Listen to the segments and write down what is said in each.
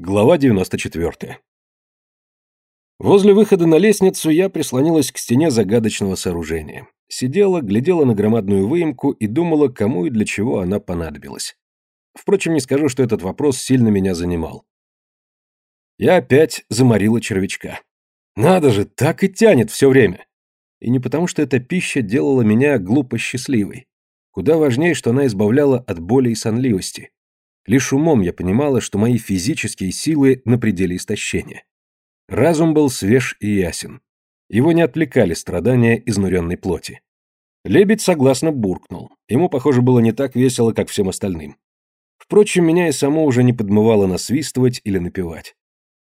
Глава 94. Возле выхода на лестницу я прислонилась к стене загадочного сооружения. Сидела, глядела на громадную выемку и думала, кому и для чего она понадобилась. Впрочем, не скажу, что этот вопрос сильно меня занимал. Я опять заморила червячка. Надо же, так и тянет все время. И не потому, что эта пища делала меня глупо счастливой. Куда важнее, что она избавляла от боли и сонливости. Лишь умом я понимала, что мои физические силы на пределе истощения. Разум был свеж и ясен. Его не отвлекали страдания изнуренной плоти. Лебедь согласно буркнул. Ему, похоже, было не так весело, как всем остальным. Впрочем, меня и само уже не подмывало насвистывать или напевать.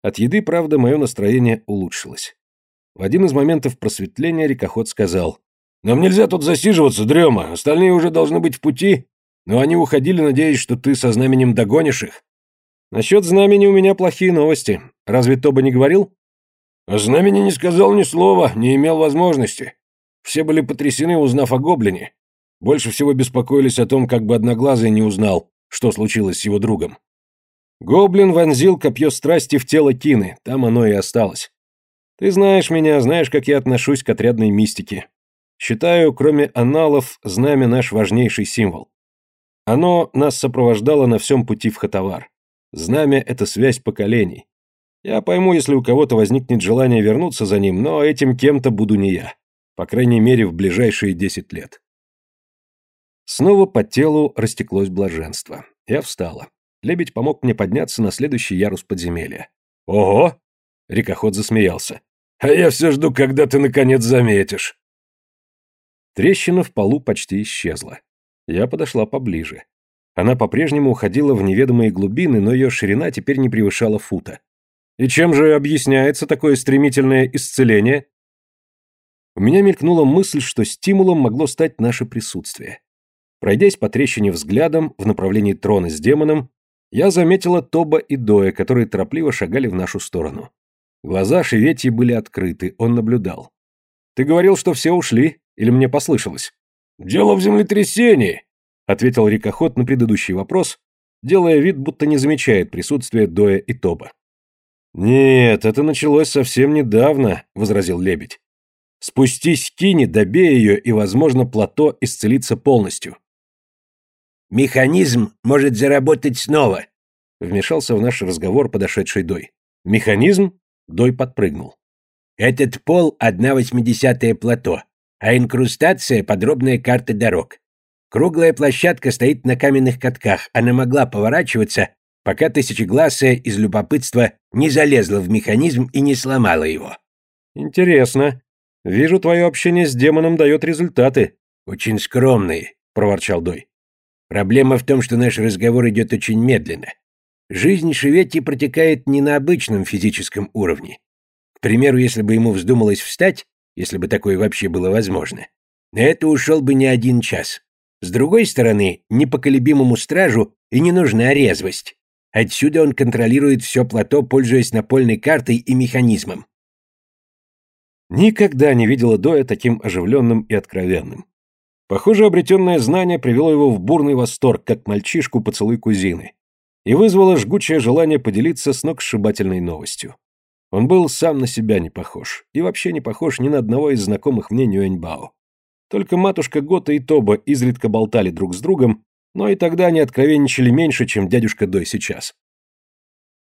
От еды, правда, мое настроение улучшилось. В один из моментов просветления рекоход сказал, «Нам нельзя тут засиживаться, дрема, остальные уже должны быть в пути, но они уходили, надеясь, что ты со знаменем догонишь их. Насчет знамени у меня плохие новости. Разве Тоба не говорил? О знамени не сказал ни слова, не имел возможности. Все были потрясены, узнав о гоблине. Больше всего беспокоились о том, как бы Одноглазый не узнал, что случилось с его другом. Гоблин вонзил копье страсти в тело Кины, там оно и осталось. Ты знаешь меня, знаешь, как я отношусь к отрядной мистике. Считаю, кроме аналов, знамя наш важнейший символ. Оно нас сопровождало на всем пути в Хатавар. Знамя — это связь поколений. Я пойму, если у кого-то возникнет желание вернуться за ним, но этим кем-то буду не я. По крайней мере, в ближайшие десять лет. Снова по телу растеклось блаженство. Я встала. Лебедь помог мне подняться на следующий ярус подземелья. «Ого!» — рекоход засмеялся. «А я все жду, когда ты наконец заметишь». Трещина в полу почти исчезла. Я подошла поближе. Она по-прежнему уходила в неведомые глубины, но ее ширина теперь не превышала фута. И чем же объясняется такое стремительное исцеление? У меня мелькнула мысль, что стимулом могло стать наше присутствие. Пройдясь по трещине взглядом в направлении трона с демоном, я заметила Тоба и Доя, которые торопливо шагали в нашу сторону. Глаза Шеветьи были открыты, он наблюдал. «Ты говорил, что все ушли? Или мне послышалось?» «Дело в землетрясении», — ответил рекоход на предыдущий вопрос, делая вид, будто не замечает присутствия Доя и Тоба. «Нет, это началось совсем недавно», — возразил лебедь. «Спустись к Кине, добей ее, и, возможно, плато исцелится полностью». «Механизм может заработать снова», — вмешался в наш разговор подошедший Дой. «Механизм?» — Дой подпрыгнул. «Этот пол — одна восьмидесятая плато а инкрустация — подробная карта дорог. Круглая площадка стоит на каменных катках, она могла поворачиваться, пока тысячегласая из любопытства не залезла в механизм и не сломала его. «Интересно. Вижу, твое общение с демоном дает результаты». «Очень скромные», — проворчал Дой. «Проблема в том, что наш разговор идет очень медленно. Жизнь Шеветти протекает не на обычном физическом уровне. К примеру, если бы ему вздумалось встать, если бы такое вообще было возможно. На это ушел бы не один час. С другой стороны, непоколебимому стражу и не нужна резвость. Отсюда он контролирует все плато, пользуясь напольной картой и механизмом. Никогда не видела Доя таким оживленным и откровенным. Похоже, обретенное знание привело его в бурный восторг, как мальчишку поцелуй кузины, и вызвало жгучее желание поделиться с ног сшибательной новостью. Он был сам на себя не похож, и вообще не похож ни на одного из знакомых мне Нюэньбао. Только матушка Гота и Тоба изредка болтали друг с другом, но и тогда они откровенничали меньше, чем дядюшка Дой сейчас.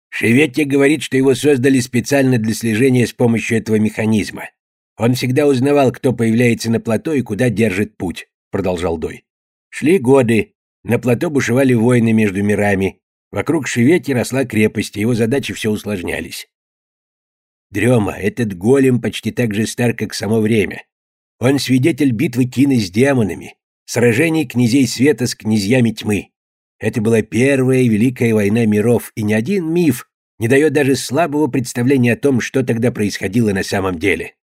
Шеветти говорит, что его создали специально для слежения с помощью этого механизма. Он всегда узнавал, кто появляется на плато и куда держит путь, продолжал Дой. Шли годы, на плато бушевали войны между мирами, вокруг Шеветти росла крепость, и его задачи все усложнялись. Дрема, этот голем почти так же стар, как само время. Он свидетель битвы Кины с демонами, сражений князей света с князьями тьмы. Это была первая великая война миров, и ни один миф не дает даже слабого представления о том, что тогда происходило на самом деле.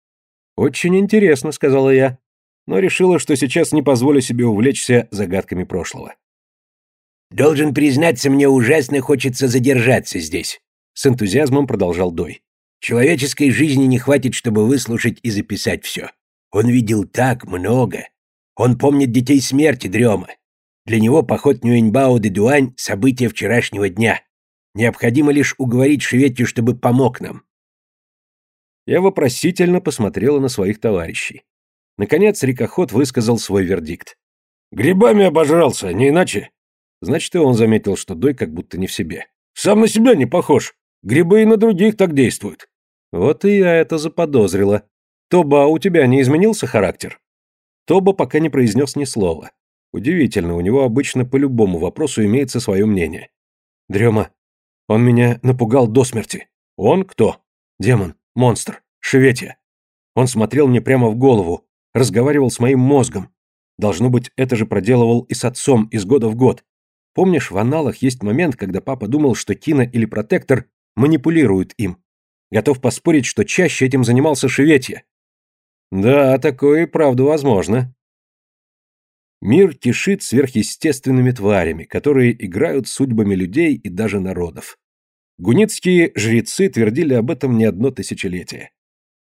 «Очень интересно», — сказала я, но решила, что сейчас не позволю себе увлечься загадками прошлого. «Должен признаться, мне ужасно хочется задержаться здесь», — с энтузиазмом продолжал Дой. Человеческой жизни не хватит, чтобы выслушать и записать все. Он видел так много. Он помнит детей смерти Дрема. Для него поход Нюэньбао де Дуань — событие вчерашнего дня. Необходимо лишь уговорить Шеветью, чтобы помог нам. Я вопросительно посмотрела на своих товарищей. Наконец рекоход высказал свой вердикт. «Грибами обожрался, не иначе». Значит, и он заметил, что Дой как будто не в себе. «Сам на себя не похож. Грибы и на других так действуют». Вот и я это заподозрила. Тоба, у тебя не изменился характер? Тоба пока не произнес ни слова. Удивительно, у него обычно по любому вопросу имеется свое мнение. Дрема, он меня напугал до смерти. Он кто? Демон, монстр, шеветия. Он смотрел мне прямо в голову, разговаривал с моим мозгом. Должно быть, это же проделывал и с отцом из года в год. Помнишь, в аналах есть момент, когда папа думал, что Кина или Протектор манипулируют им. Готов поспорить, что чаще этим занимался Шеветья. Да, такое и правда возможно. Мир кишит сверхъестественными тварями, которые играют судьбами людей и даже народов. Гуницкие жрецы твердили об этом не одно тысячелетие.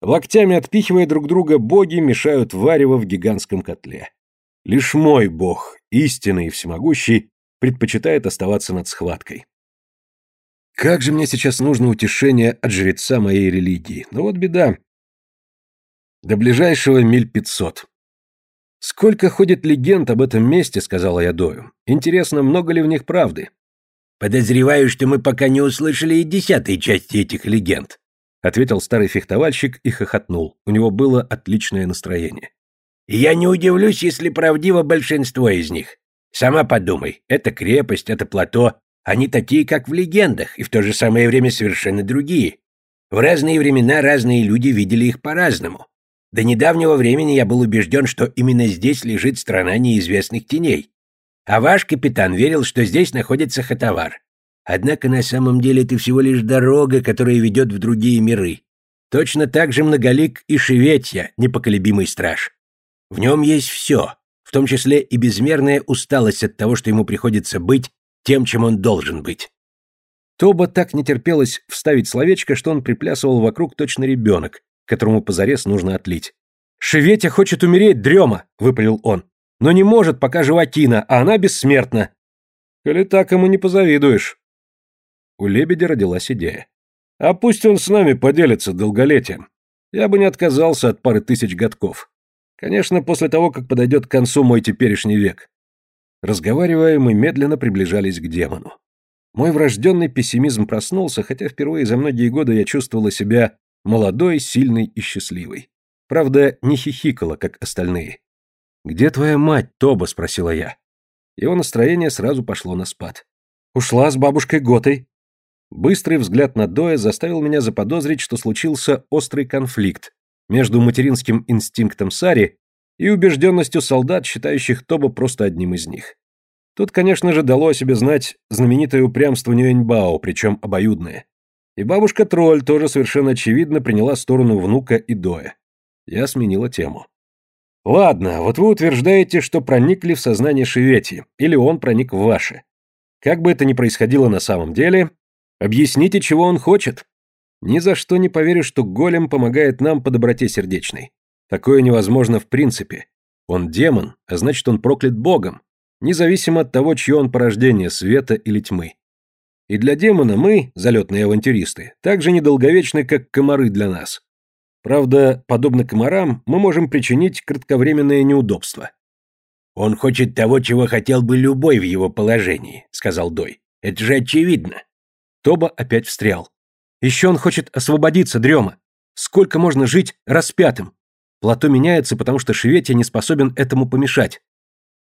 Локтями отпихивая друг друга, боги мешают варево в гигантском котле. Лишь мой бог, истинный и всемогущий, предпочитает оставаться над схваткой. Как же мне сейчас нужно утешение от жреца моей религии. Но вот беда. До ближайшего миль пятьсот. «Сколько ходит легенд об этом месте», — сказала я Дою. «Интересно, много ли в них правды?» «Подозреваю, что мы пока не услышали и десятой части этих легенд», — ответил старый фехтовальщик и хохотнул. У него было отличное настроение. «Я не удивлюсь, если правдиво большинство из них. Сама подумай, это крепость, это плато, они такие, как в легендах, и в то же самое время совершенно другие. В разные времена разные люди видели их по-разному. До недавнего времени я был убежден, что именно здесь лежит страна неизвестных теней. А ваш капитан верил, что здесь находится Хатавар. Однако на самом деле это всего лишь дорога, которая ведет в другие миры. Точно так же многолик и Шеветья, непоколебимый страж. В нем есть все, в том числе и безмерная усталость от того, что ему приходится быть тем, чем он должен быть. Тоба так не терпелось вставить словечко, что он приплясывал вокруг точно ребенок, которому позарез нужно отлить. «Шеветя хочет умереть, дрема!» — выпалил он. «Но не может, пока жива Тина, а она бессмертна!» «Коли так ему не позавидуешь!» У лебедя родилась идея. «А пусть он с нами поделится долголетием. Я бы не отказался от пары тысяч годков. Конечно, после того, как подойдет к концу мой теперешний век». Разговаривая, мы медленно приближались к демону. Мой врожденный пессимизм проснулся, хотя впервые за многие годы я чувствовала себя Молодой, сильный и счастливый. Правда, не хихикала, как остальные. «Где твоя мать, Тоба?» – спросила я. Его настроение сразу пошло на спад. «Ушла с бабушкой Готой». Быстрый взгляд на Доя заставил меня заподозрить, что случился острый конфликт между материнским инстинктом Сари и убежденностью солдат, считающих Тоба просто одним из них. Тут, конечно же, дало о себе знать знаменитое упрямство Нюэньбао, причем обоюдное. И бабушка-тролль тоже совершенно очевидно приняла сторону внука и Доя. Я сменила тему. Ладно, вот вы утверждаете, что проникли в сознание Шевети, или он проник в ваше. Как бы это ни происходило на самом деле, объясните, чего он хочет. Ни за что не поверю, что голем помогает нам по доброте сердечной. Такое невозможно в принципе. Он демон, а значит, он проклят богом, независимо от того, чье он порождение, света или тьмы. И для демона мы, залетные авантюристы, так же недолговечны, как комары для нас. Правда, подобно комарам, мы можем причинить кратковременное неудобство. «Он хочет того, чего хотел бы любой в его положении», — сказал Дой. «Это же очевидно». Тоба опять встрял. «Еще он хочет освободиться, Дрема. Сколько можно жить распятым? Плато меняется, потому что Шеветия не способен этому помешать.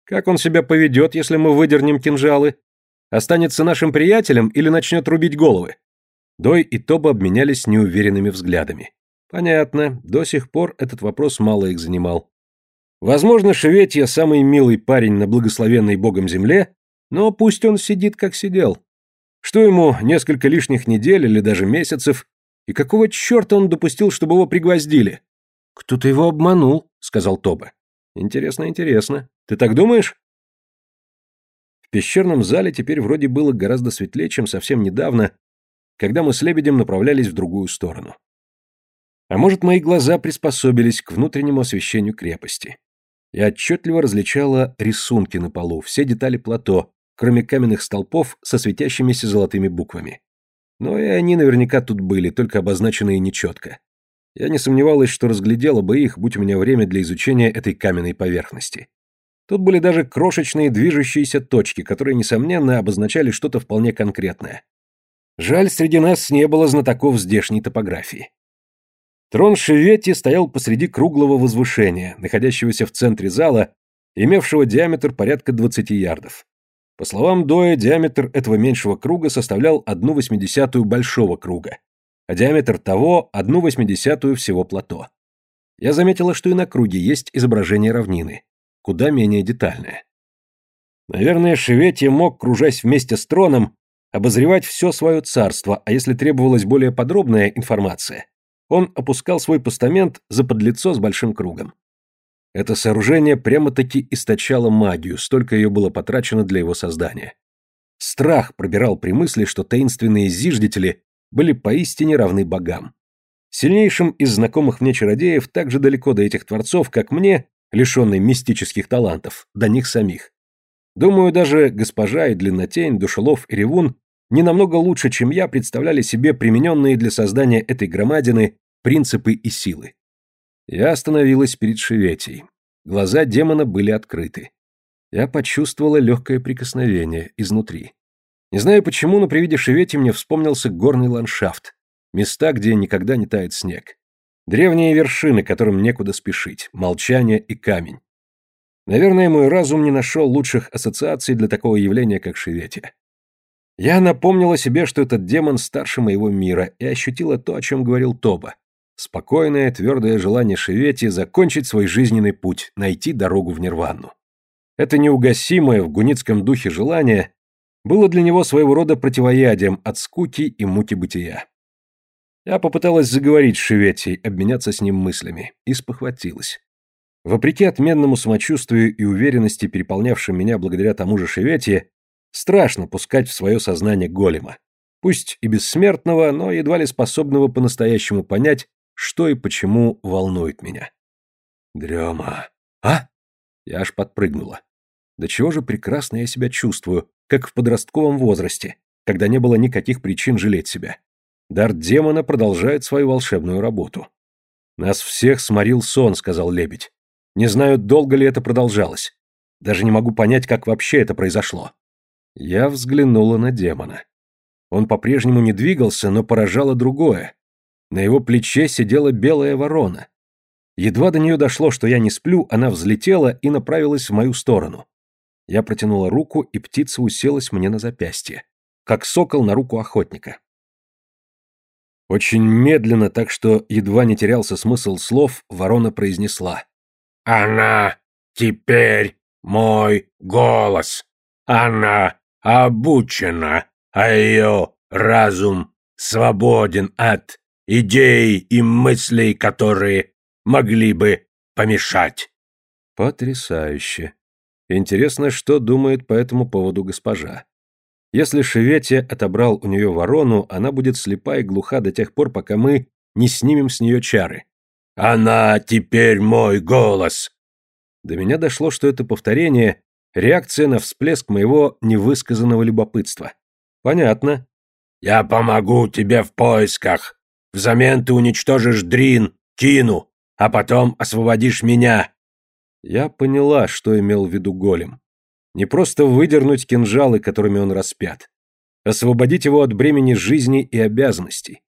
Как он себя поведет, если мы выдернем кинжалы? Останется нашим приятелем или начнет рубить головы? Дой и Тоба обменялись неуверенными взглядами. Понятно, до сих пор этот вопрос мало их занимал. Возможно, Шеветья самый милый парень на благословенной богом земле, но пусть он сидит, как сидел. Что ему, несколько лишних недель или даже месяцев, и какого черта он допустил, чтобы его пригвоздили? Кто-то его обманул, сказал Тоба. Интересно, интересно. Ты так думаешь? В пещерном зале теперь вроде было гораздо светлее, чем совсем недавно, когда мы с Лебедем направлялись в другую сторону. А может, мои глаза приспособились к внутреннему освещению крепости. Я отчетливо различала рисунки на полу, все детали плато, кроме каменных столпов со светящимися золотыми буквами. Но и они наверняка тут были, только обозначенные нечетко. Я не сомневалась, что разглядела бы их, будь у меня время для изучения этой каменной поверхности. Тут были даже крошечные движущиеся точки, которые, несомненно, обозначали что-то вполне конкретное. Жаль, среди нас не было знатоков здешней топографии. Трон Шеветти стоял посреди круглого возвышения, находящегося в центре зала, имевшего диаметр порядка 20 ярдов. По словам Доя, диаметр этого меньшего круга составлял одну восьмидесятую большого круга, а диаметр того – одну восьмидесятую всего плато. Я заметила, что и на круге есть изображение равнины, куда менее детальное. Наверное, Шеветье мог, кружась вместе с троном, обозревать все свое царство, а если требовалась более подробная информация, он опускал свой постамент за подлицо с большим кругом. Это сооружение прямо-таки источало магию, столько ее было потрачено для его создания. Страх пробирал при мысли, что таинственные зиждители были поистине равны богам. Сильнейшим из знакомых мне чародеев так же далеко до этих творцов, как мне, лишенный мистических талантов, до них самих. Думаю, даже госпожа и длиннотень, душелов и ревун не намного лучше, чем я, представляли себе примененные для создания этой громадины принципы и силы. Я остановилась перед Шеветей. Глаза демона были открыты. Я почувствовала легкое прикосновение изнутри. Не знаю почему, но при виде Шевети мне вспомнился горный ландшафт. Места, где никогда не тает снег. Древние вершины, которым некуда спешить, молчание и камень. Наверное, мой разум не нашел лучших ассоциаций для такого явления, как Шеветия. Я напомнила себе, что этот демон старше моего мира, и ощутила то, о чем говорил Тоба. Спокойное, твердое желание Шевети закончить свой жизненный путь, найти дорогу в Нирвану. Это неугасимое в гуницком духе желание было для него своего рода противоядием от скуки и муки бытия. Я попыталась заговорить с Шеветей, обменяться с ним мыслями, и спохватилась. Вопреки отменному самочувствию и уверенности, переполнявшим меня благодаря тому же Шеветье, страшно пускать в свое сознание голема. Пусть и бессмертного, но едва ли способного по-настоящему понять, что и почему волнует меня. Дрема. А? Я аж подпрыгнула. Да чего же прекрасно я себя чувствую, как в подростковом возрасте, когда не было никаких причин жалеть себя. Дар демона продолжает свою волшебную работу. Нас всех сморил сон, сказал лебедь. Не знаю, долго ли это продолжалось. Даже не могу понять, как вообще это произошло. Я взглянула на демона. Он по-прежнему не двигался, но поражало другое. На его плече сидела белая ворона. Едва до нее дошло, что я не сплю, она взлетела и направилась в мою сторону. Я протянула руку, и птица уселась мне на запястье, как сокол на руку охотника. Очень медленно, так что едва не терялся смысл слов, ворона произнесла. «Она теперь мой голос. Она обучена, а ее разум свободен от идей и мыслей, которые могли бы помешать. Потрясающе. Интересно, что думает по этому поводу госпожа. Если Шеветия отобрал у нее ворону, она будет слепа и глуха до тех пор, пока мы не снимем с нее чары. «Она теперь мой голос!» До меня дошло, что это повторение — реакция на всплеск моего невысказанного любопытства. «Понятно». «Я помогу тебе в поисках. Взамен ты уничтожишь Дрин, Кину, а потом освободишь меня». Я поняла, что имел в виду голем. Не просто выдернуть кинжалы, которыми он распят. Освободить его от бремени жизни и обязанностей.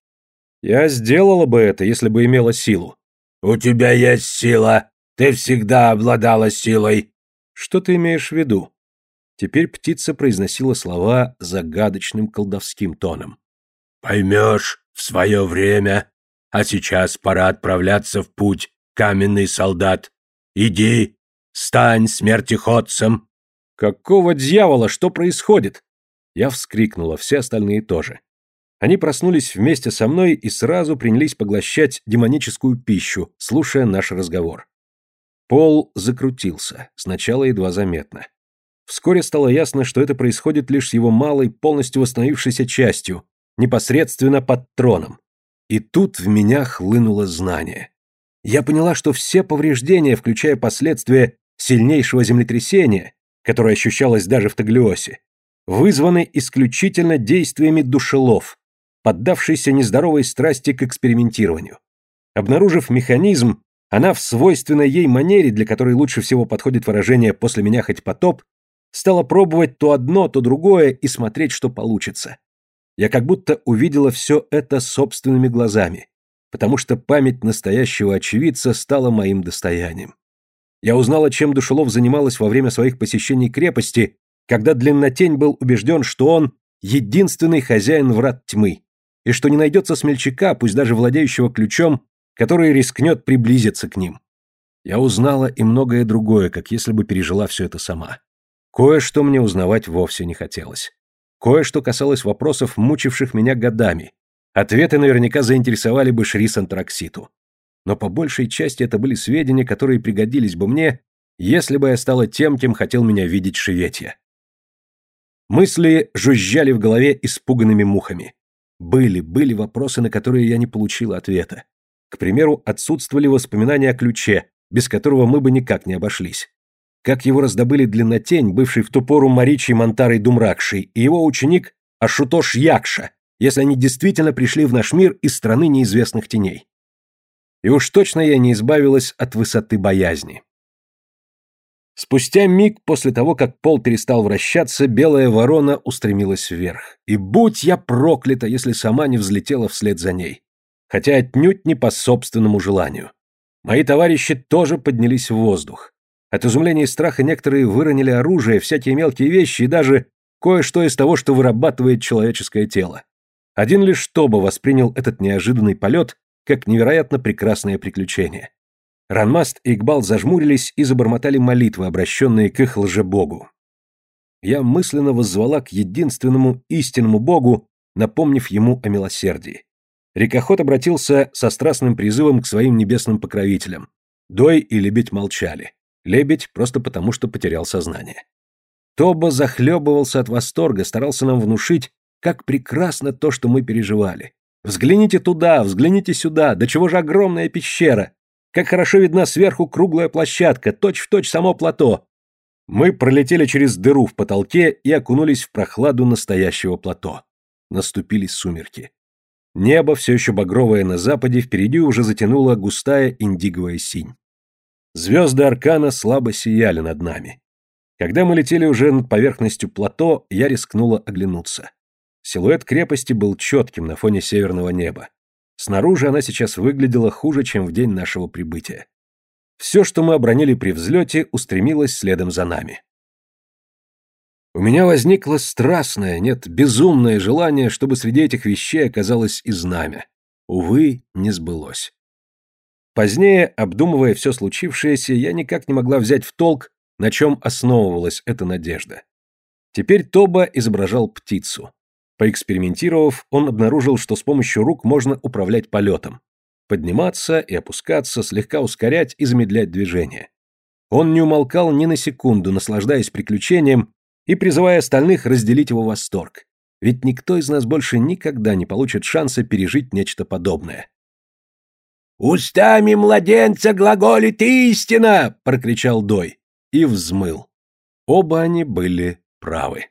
Я сделала бы это, если бы имела силу. «У тебя есть сила. Ты всегда обладала силой». «Что ты имеешь в виду?» Теперь птица произносила слова загадочным колдовским тоном. «Поймешь, в свое время, а сейчас пора отправляться в путь, каменный солдат. Иди, стань смертиходцем. Какого дьявола, что происходит? Я вскрикнула, все остальные тоже. Они проснулись вместе со мной и сразу принялись поглощать демоническую пищу, слушая наш разговор. Пол закрутился, сначала едва заметно. Вскоре стало ясно, что это происходит лишь с его малой, полностью восстановившейся частью, непосредственно под троном. И тут в меня хлынуло знание. Я поняла, что все повреждения, включая последствия сильнейшего землетрясения, которое ощущалось даже в Таглиосе, вызваны исключительно действиями душелов, поддавшейся нездоровой страсти к экспериментированию. Обнаружив механизм, она в свойственной ей манере, для которой лучше всего подходит выражение «после меня хоть потоп», стала пробовать то одно, то другое и смотреть, что получится. Я как будто увидела все это собственными глазами, потому что память настоящего очевидца стала моим достоянием. Я узнала, чем Душелов занималась во время своих посещений крепости, когда Длиннотень был убежден, что он единственный хозяин врат тьмы, и что не найдется смельчака, пусть даже владеющего ключом, который рискнет приблизиться к ним. Я узнала и многое другое, как если бы пережила все это сама. Кое-что мне узнавать вовсе не хотелось. Кое-что касалось вопросов, мучивших меня годами. Ответы наверняка заинтересовали бы Шри Сантракситу. Но по большей части это были сведения, которые пригодились бы мне, если бы я стала тем, кем хотел меня видеть Шеветья. Мысли жужжали в голове испуганными мухами. Были, были вопросы, на которые я не получила ответа. К примеру, отсутствовали воспоминания о ключе, без которого мы бы никак не обошлись. Как его раздобыли Длиннотень, бывший в ту пору Маричи Монтарой Думракшей, и его ученик Ашутош Якша, если они действительно пришли в наш мир из страны неизвестных теней. И уж точно я не избавилась от высоты боязни. Спустя миг после того, как пол перестал вращаться, белая ворона устремилась вверх. И будь я проклята, если сама не взлетела вслед за ней. Хотя отнюдь не по собственному желанию. Мои товарищи тоже поднялись в воздух. От изумления и страха некоторые выронили оружие, всякие мелкие вещи и даже кое-что из того, что вырабатывает человеческое тело. Один лишь Тоба воспринял этот неожиданный полет как невероятно прекрасное приключение. Ранмаст и Игбал зажмурились и забормотали молитвы, обращенные к их лжебогу. Я мысленно воззвала к единственному истинному богу, напомнив ему о милосердии. Рекоход обратился со страстным призывом к своим небесным покровителям. Дой и Лебедь молчали. Лебедь просто потому, что потерял сознание. Тоба захлебывался от восторга, старался нам внушить, как прекрасно то, что мы переживали. Взгляните туда, взгляните сюда, до чего же огромная пещера, как хорошо видна сверху круглая площадка, точь-в-точь точь само плато. Мы пролетели через дыру в потолке и окунулись в прохладу настоящего плато. Наступили сумерки. Небо, все еще багровое на западе, впереди уже затянула густая индиговая синь. Звезды Аркана слабо сияли над нами. Когда мы летели уже над поверхностью плато, я рискнула оглянуться. Силуэт крепости был четким на фоне северного неба. Снаружи она сейчас выглядела хуже, чем в день нашего прибытия. Все, что мы обронили при взлете, устремилось следом за нами. У меня возникло страстное, нет, безумное желание, чтобы среди этих вещей оказалось и знамя. Увы, не сбылось. Позднее, обдумывая все случившееся, я никак не могла взять в толк, на чем основывалась эта надежда. Теперь Тоба изображал птицу. Поэкспериментировав, он обнаружил, что с помощью рук можно управлять полетом. Подниматься и опускаться, слегка ускорять и замедлять движение. Он не умолкал ни на секунду, наслаждаясь приключением и призывая остальных разделить его восторг. Ведь никто из нас больше никогда не получит шанса пережить нечто подобное. «Устами младенца глаголит истина!» — прокричал Дой и взмыл. Оба они были правы.